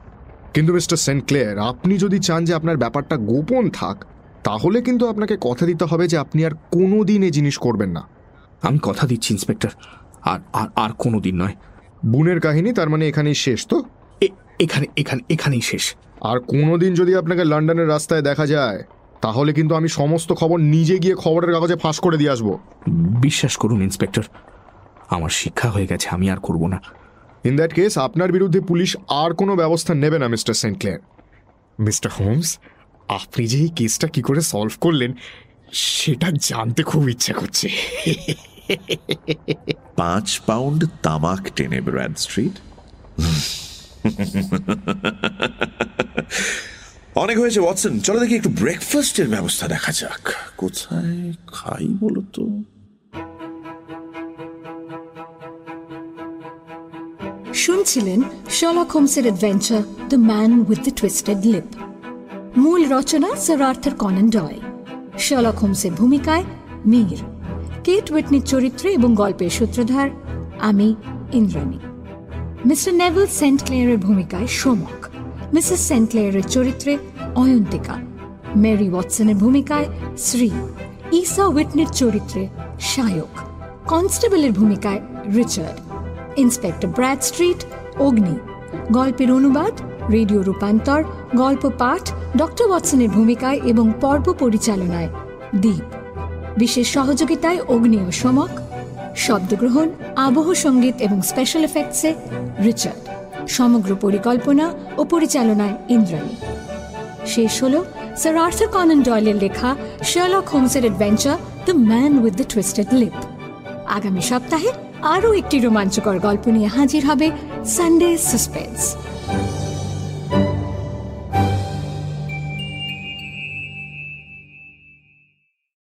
কিন্তু মিস্টার সেন্ট ক্লেয়ার আপনি যদি চান যে আপনার ব্যাপারটা গোপন থাক তাহলে কিন্তু আপনাকে কথা দিতে হবে যে আপনি আর কোনো দিন এই জিনিস করবেন না। আমি কথা দিচ্ছি ইন্সপেক্টর। আর আর আর কোনো দিন নয়। বুনের কাহিনী তার মানে এখানেই শেষ তো? এখানে এখানে এখানেই শেষ। আর কোনো দিন যদি আপনাকে লন্ডনের রাস্তায় দেখা যায় তাহলে কিন্তু আমি সমস্ত খবর নিজে গিয়ে খবরের কাগজে ফাঁস করে দিয়ে আসব। বিশ্বাস করুন ইন্সপেক্টর আমার শিক্ষা হয়ে গেছে আমি আর করব না। ইন দ্যাট কেস আপনার বিরুদ্ধে পুলিশ আর কোনো ব্যবস্থা নেবে না Mister Saint Clair Mister Holmes আপনি যে এই কেসটা কী করে সলভ করলেন সেটা জানতে খুব ইচ্ছা করছে। পাঁচ পাউন্ড তামাক টেনে ব্র্যাড স্ট্রিট? অনেক হয়েছে, ওয়াটসন। চলো দেখি একটু ব্রেকফাস্টের ব্যবস্থা দেখা যাক। কোথায় খাই বলো তো? শুনছিলেন Sherlock হোমসের adventure the man with the twisted lip মূল রচনা স্যার আর্থার কনন ডয় শলক হোমসের ভূমিকায় মীর। কেট উইটনির চরিত্রে এবং গল্পের সূত্রধার? আমি ইন্দ্রাণী। মিস্টার নেভেল সেন্ট ক্লেয়ারের ভূমিকায় সোমক। মিসেস সেন্ট ক্লেয়ারের চরিত্রে অয়ন্তিকা। মেরি ওয়াটসনের ভূমিকায় শ্রী। ইসা উইটনির চরিত্রে শায়ক। কনস্টেবলের ভূমিকায় রিচার্ড। ইন্সপেক্টর ব্র্যাড স্ট্রিট, অগ্নি। গল্পের অনুবাদ, রেডিও রূপান্তর গল্প পাঠ ডক্টর ওয়াটসনের ভূমিকায় এবং পর্ব পরিচালনায় দ্বীপ বিশেষ সহযোগিতায় অগ্নি ও সমক, শব্দগ্রহণ, আবহ সংগীত এবং স্পেশাল এফেক্টসে রিচার্ড, সমগ্র পরিকল্পনা ও পরিচালনায় ইন্দ্রাণী। শেষ হল স্যার আর্থার কনন ডয়েলের লেখা Sherlock হোমসের adventure the man with the twisted lip. আগামী সপ্তাহে আরও একটি রোমাঞ্চকর গল্প নিয়ে হাজির হবে সানডে সাসপেন্স।